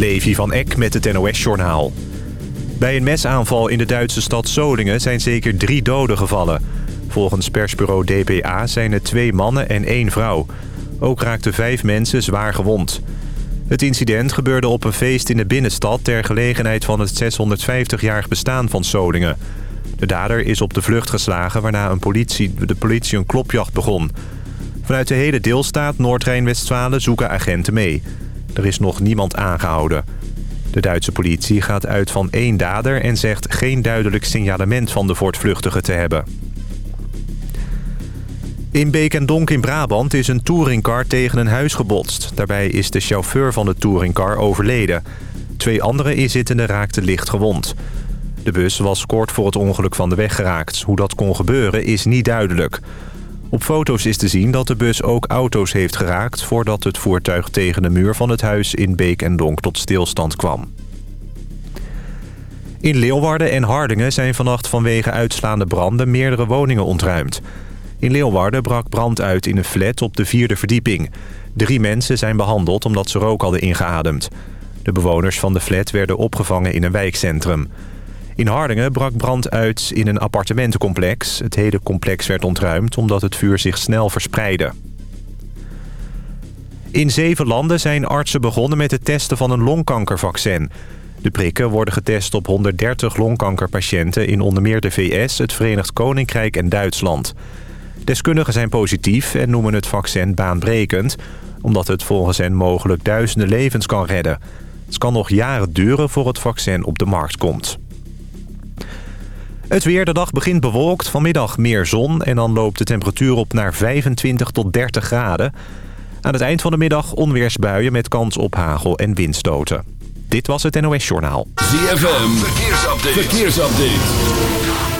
Levi van Eck met het NOS-journaal. Bij een mesaanval in de Duitse stad Solingen zijn zeker drie doden gevallen. Volgens persbureau DPA zijn het twee mannen en één vrouw. Ook raakten vijf mensen zwaar gewond. Het incident gebeurde op een feest in de binnenstad... ter gelegenheid van het 650-jarig bestaan van Solingen. De dader is op de vlucht geslagen waarna een politie, de politie een klopjacht begon. Vanuit de hele deelstaat Noord-Rijn-Westfalen zoeken agenten mee. Er is nog niemand aangehouden. De Duitse politie gaat uit van één dader... en zegt geen duidelijk signalement van de voortvluchtige te hebben. In Beek en Donk in Brabant is een touringcar tegen een huis gebotst. Daarbij is de chauffeur van de touringcar overleden. Twee andere inzittenden raakten licht gewond. De bus was kort voor het ongeluk van de weg geraakt. Hoe dat kon gebeuren is niet duidelijk. Op foto's is te zien dat de bus ook auto's heeft geraakt... voordat het voertuig tegen de muur van het huis in Beek en Donk tot stilstand kwam. In Leeuwarden en Hardingen zijn vannacht vanwege uitslaande branden meerdere woningen ontruimd. In Leeuwarden brak brand uit in een flat op de vierde verdieping. Drie mensen zijn behandeld omdat ze rook hadden ingeademd. De bewoners van de flat werden opgevangen in een wijkcentrum. In Hardingen brak brand uit in een appartementencomplex. Het hele complex werd ontruimd omdat het vuur zich snel verspreidde. In zeven landen zijn artsen begonnen met het testen van een longkankervaccin. De prikken worden getest op 130 longkankerpatiënten in onder meer de VS, het Verenigd Koninkrijk en Duitsland. Deskundigen zijn positief en noemen het vaccin baanbrekend... omdat het volgens hen mogelijk duizenden levens kan redden. Het kan nog jaren duren voor het vaccin op de markt komt. Het weer, de dag begint bewolkt, vanmiddag meer zon... en dan loopt de temperatuur op naar 25 tot 30 graden. Aan het eind van de middag onweersbuien met kans op hagel en windstoten. Dit was het NOS Journaal. ZFM, verkeersupdate. verkeersupdate.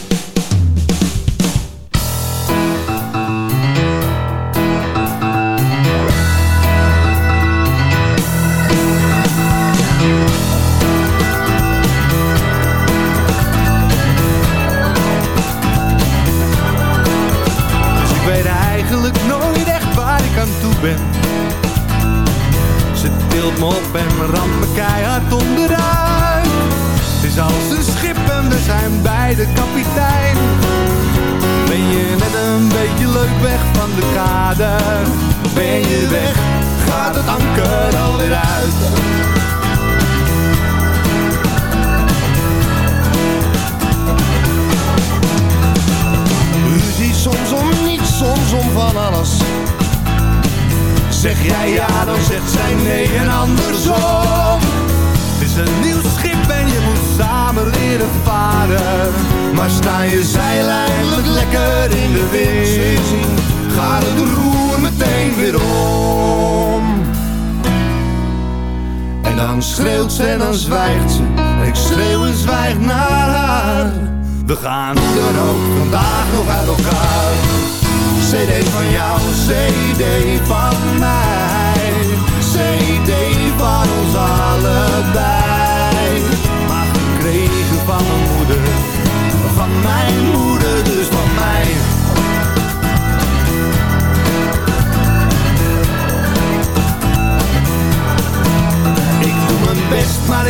Bij de kapitein. Ben je net een beetje leuk weg van de kade? Ben je weg, gaat het anker alweer uit. Ruzie soms om niets, soms om van alles Zeg jij ja, dan zegt zij nee en andersom. Het is een nieuw schip leren varen. Maar sta je zeil eindelijk lekker in de wind, gaat het roer meteen weer om. En dan schreeuwt ze en dan zwijgt ze, en ik schreeuw en zwijg naar haar. We gaan dan ook vandaag nog uit elkaar. CD van jou, CD van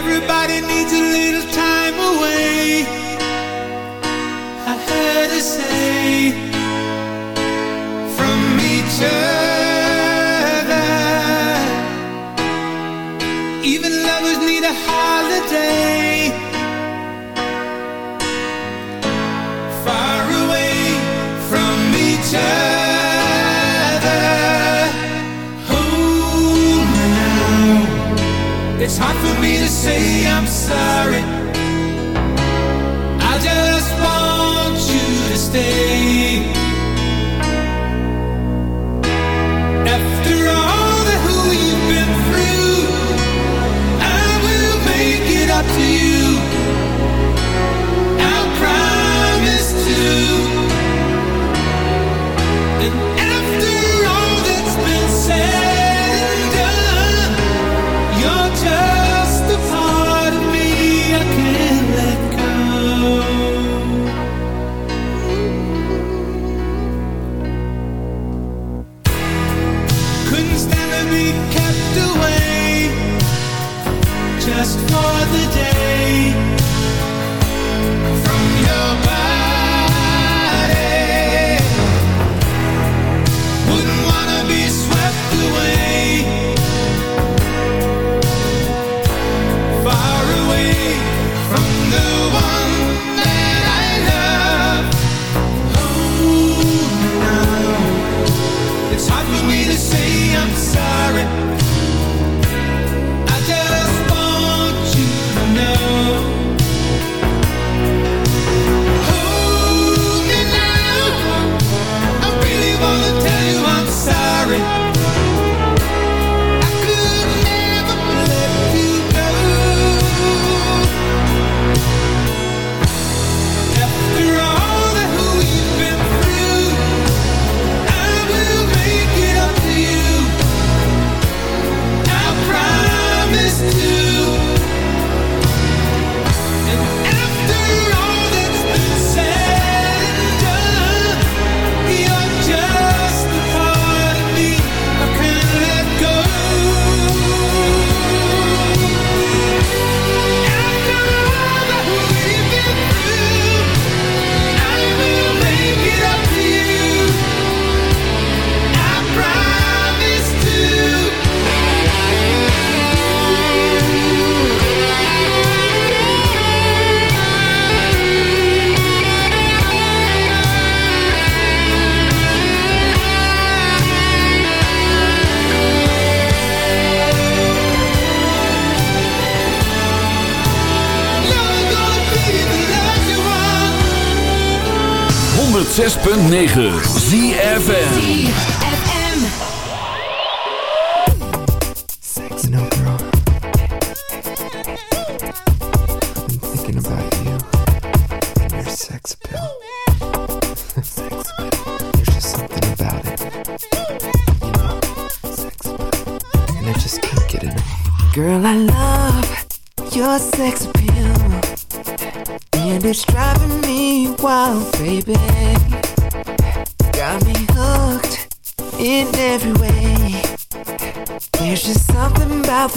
Everybody needs a little time away. I heard her say from each other. Even lovers need a holiday. Far away from each other. Oh, it's hard for me to say I'm sorry. 9.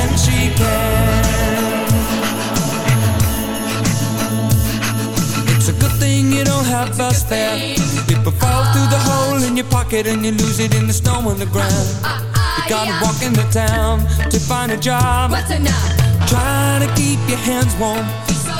And she can. It's a good thing you don't have bus fare It will through the hole in your pocket And you lose it in the snow on the ground You gotta walk into town to find a job. What's enough? Trying to keep your hands warm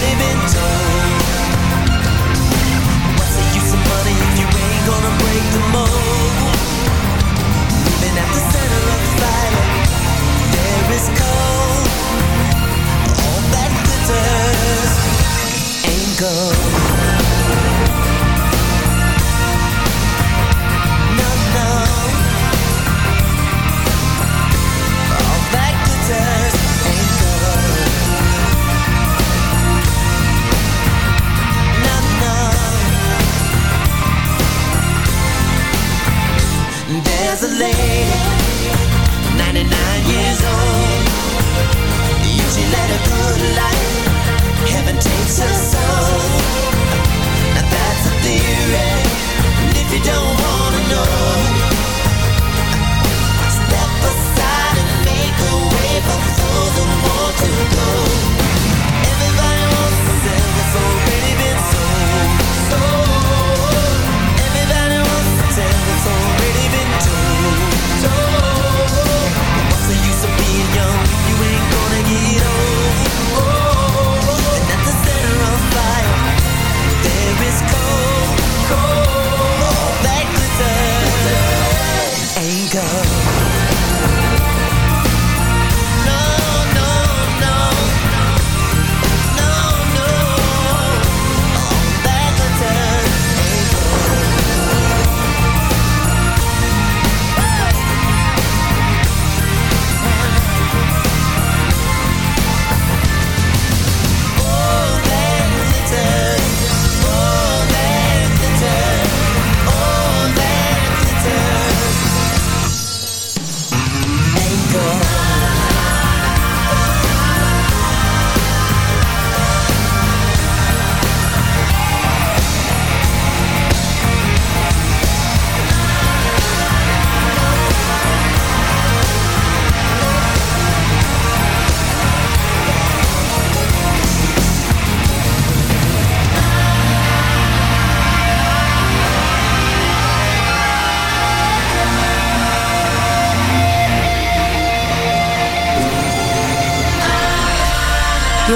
already been told. What's the use of money if you ain't gonna break the mold? Living at the center of the fire, there is cold. All that glitters ain't gold.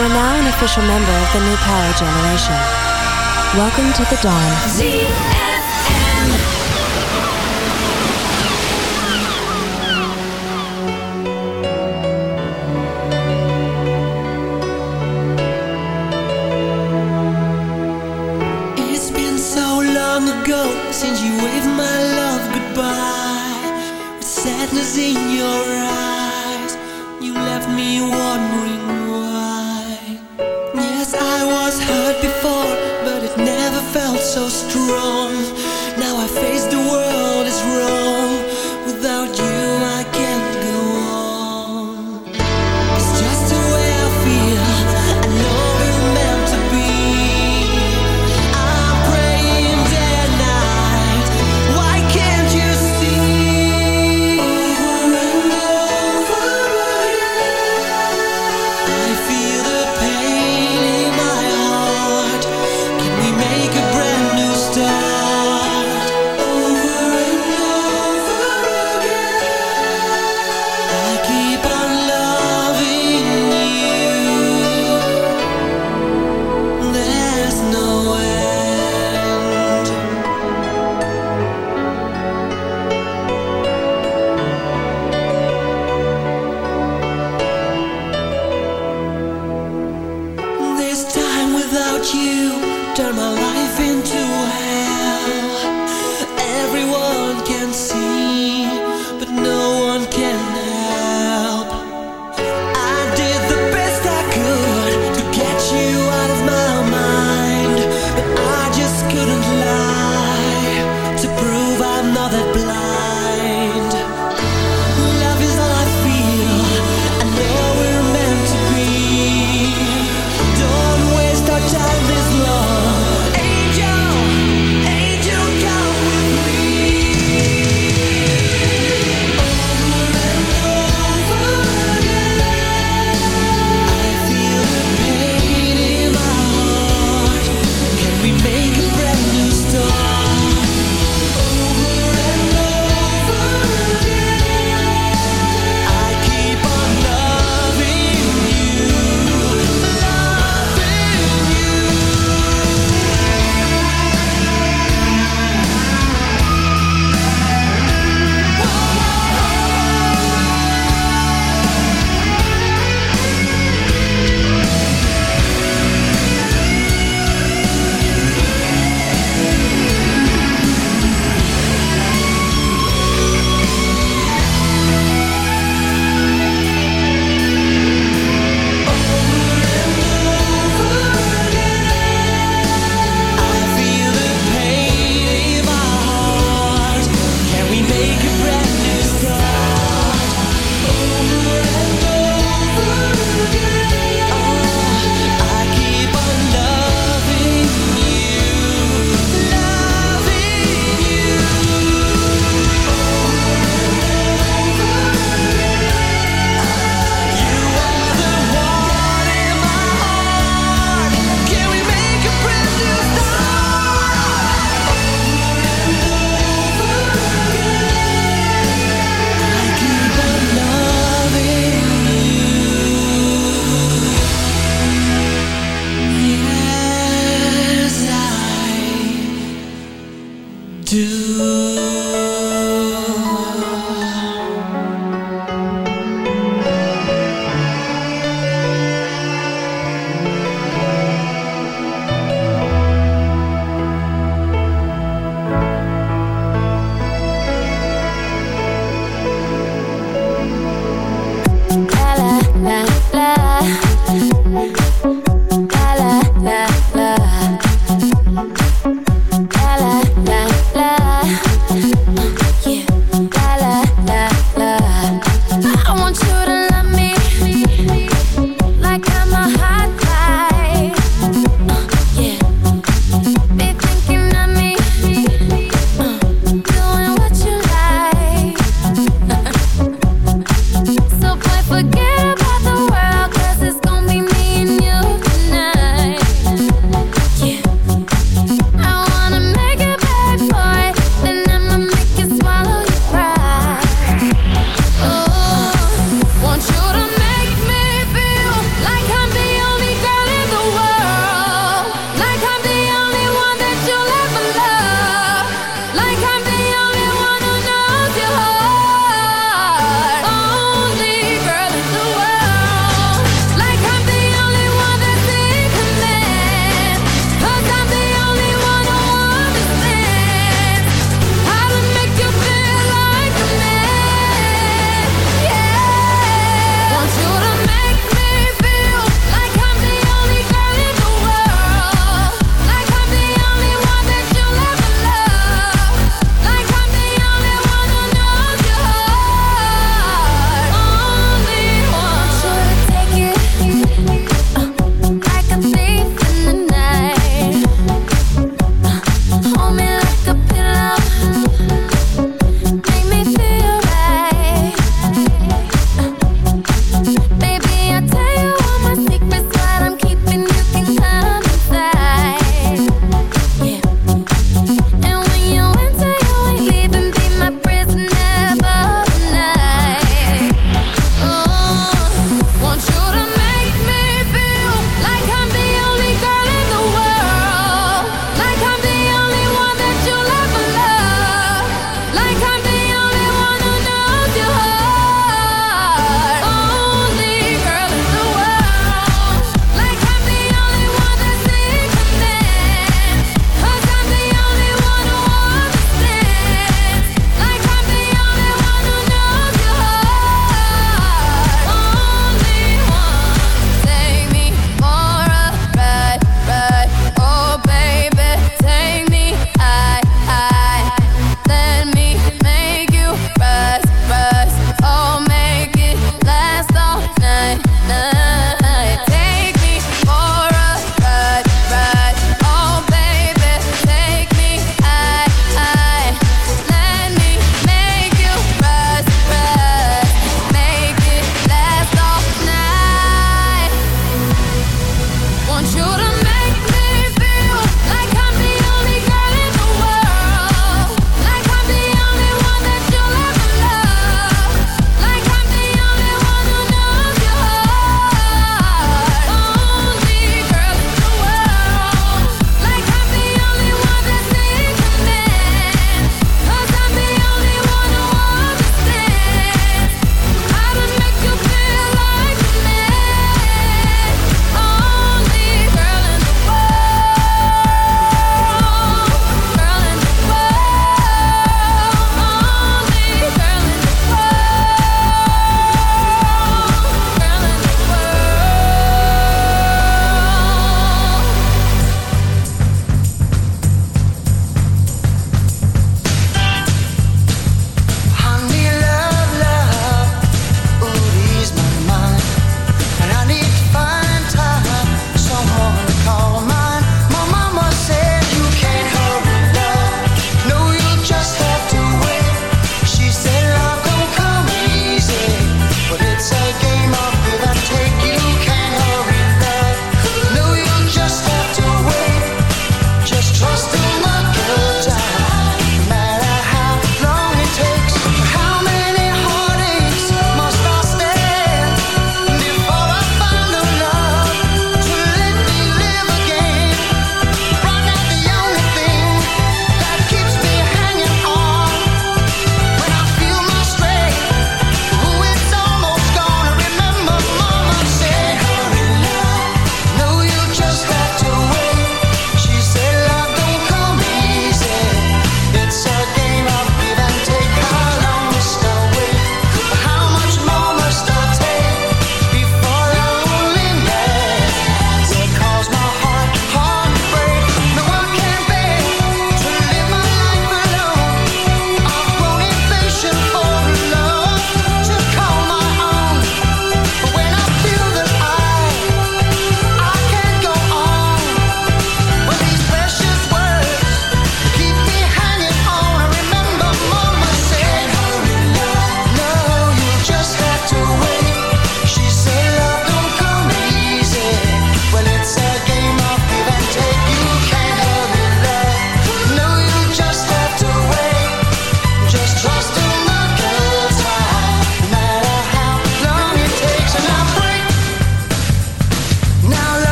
are now an official member of the New Power Generation. Welcome to the dawn. ZFM. since you waved my love goodbye with sadness in your eyes 잘 마.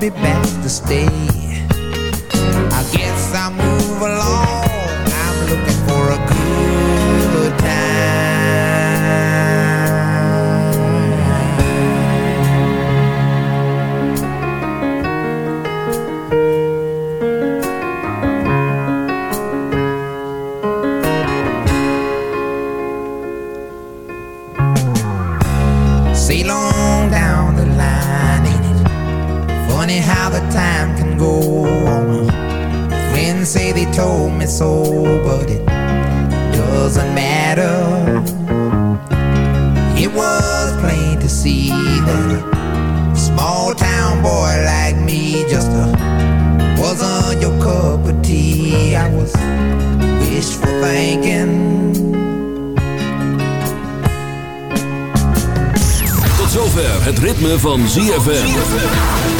be back to stay. Told me so, but it doesn't matter. It was plain to see that a small town boy like me just uh, wasn't your cup of tea. I was wishful thinking. Tot zover het ritme van ZFM.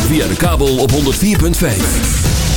Via de kabel op 104.5.